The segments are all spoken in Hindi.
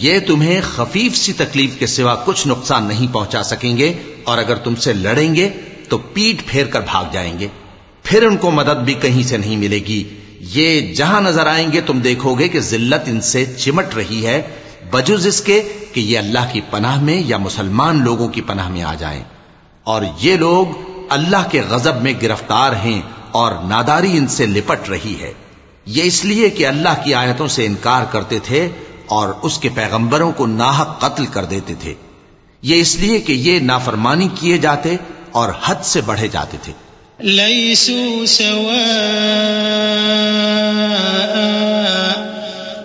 ये तुम्हें खफीफ सी तकलीफ के सिवा कुछ नुकसान नहीं पहुंचा सकेंगे और अगर तुमसे लड़ेंगे तो पीठ फेर कर भाग जाएंगे फिर उनको मदद भी कहीं से नहीं मिलेगी ये जहां नजर आएंगे तुम देखोगे कि जिल्लत इनसे चिमट रही है बजुज इसके कि ये अल्लाह की पनाह में या मुसलमान लोगों की पनाह में आ जाएँ। और ये लोग अल्लाह के गजब में गिरफ़्तार हैं और नादारी इनसे लिपट रही है। ये इसलिए कि अल्लाह की आयतों से इनकार करते थे और उसके पैगंबरों को नाहक कत्ल कर देते थे। ये इसलिए कि ये नाफरमानी किए जाते और हद से बढ़े जाते थे।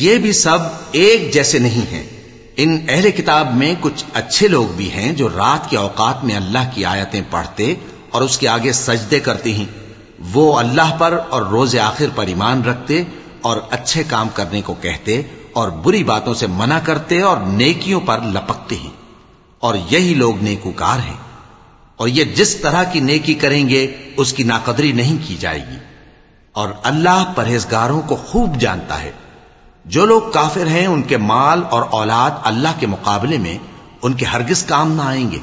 ये भी सब एक जैसे नहीं हैं इन अहले किताब में कुछ अच्छे लोग भी हैं जो रात के औकात में अल्लाह की आयतें पढ़ते और उसके आगे सजदे करते हैं वो अल्लाह पर और रोजे आखिर पर ईमान रखते और अच्छे काम करने को कहते और बुरी बातों से मना करते और नेकियों पर लपकते हैं और यही लोग नेकुकार हैं और ये जिस तरह की नेकी करेंगे उसकी नाकदरी नहीं की जाएगी और अल्लाह परहेजगारों को खूब जानता है जो लोग काफिर हैं उनके माल और औलाद अल्लाह के मुकाबले में उनके हरगिज काम ना आएंगे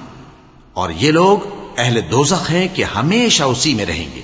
और ये लोग अहले दोजख हैं कि हमेशा उसी में रहेंगे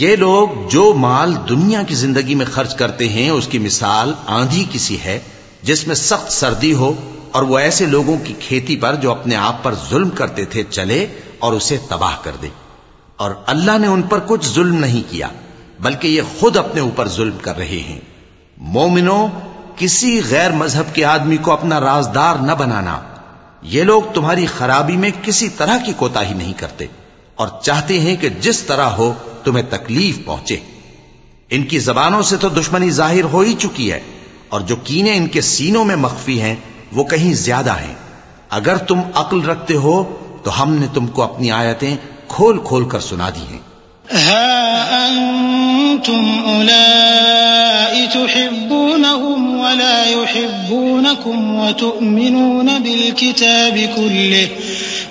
ये लोग जो माल दुनिया की जिंदगी में खर्च करते हैं उसकी मिसाल आंधी किसी है जिसमें सख्त सर्दी हो और वो ऐसे लोगों की खेती पर जो अपने आप पर जुल्म करते थे चले और उसे तबाह कर दे। और अल्लाह ने उन पर कुछ जुल्म नहीं किया, बल्कि ये खुद अपने ऊपर जुल्म कर रहे हैं। मोमिनो, किसी गैर मज़हब के आदमी को अपना राजदार न बनाना। ये लोग तुम्हारी खराबी में किसी तरह की कोताही नहीं करते और चाहते हैं कि जिस तरह हो तुम्हें तकलीफ़ पहुँचे। इनकी जबानों से तो दुश्मनी ज़ाहिर हो ही चुकी है और जो कीने इनके सीनों में मख्फी हैं वो कहीं ज्यादा हैं अगर तुम अक्ल रखते हो तो हमने तुमको अपनी आयतें खोल खोल कर सुना दी हैं तुम तुहिब्बूनहुम वला युहिब्बूनकुम व तु'मिनून बिल किताब कुल्लिह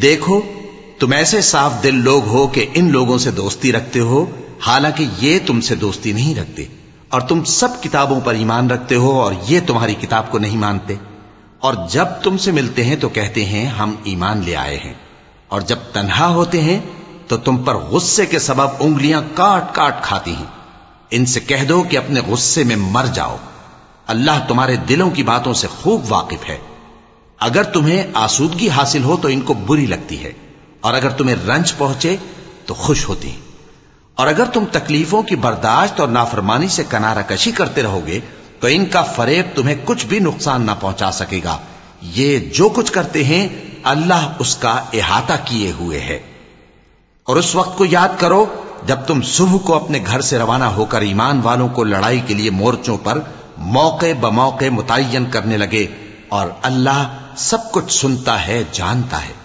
देखो तुम ऐसे साफ दिल लोग हो कि इन लोगों से दोस्ती रखते हो हालांकि ये तुमसे दोस्ती नहीं रखते और तुम सब किताबों पर ईमान रखते हो और ये तुम्हारी किताब को नहीं मानते और जब तुमसे मिलते हैं तो कहते हैं हम ईमान ले आए हैं और जब तन्हा होते हैं तो तुम पर गुस्से के सबब उंगलियाँ काट काट खाती हैं। इनसे कह दो कि अपने गुस्से में मर जाओ। अल्लाह तुम्हारे दिलों की बातों से खूब वाकिफ है। अगर तुम्हें आसूदगी हासिल हो तो इनको बुरी लगती है। और अगर तुम्हें रंज पहुँचे तो खुश होती है। और अगर तुम तकलीफों की बर्दाश्त और नाफरमानी से कनारा कशी करते रहोगे तो इनका फरेब तुम्हें कुछ भी नुकसान ना पहुँचा सकेगा। ये जो कुछ करते हैं, अल्लाह उसका इहाता किए हुए है। और उस वक्त को याद करो, जब तुम सुबह को अपने घर से रवाना होकर ईमान वालों को लड़ाई के लिए मोर्चों पर मौके ब मौके मुतयन करने लगे और अल्लाह सब कुछ सुनता है, जानता है।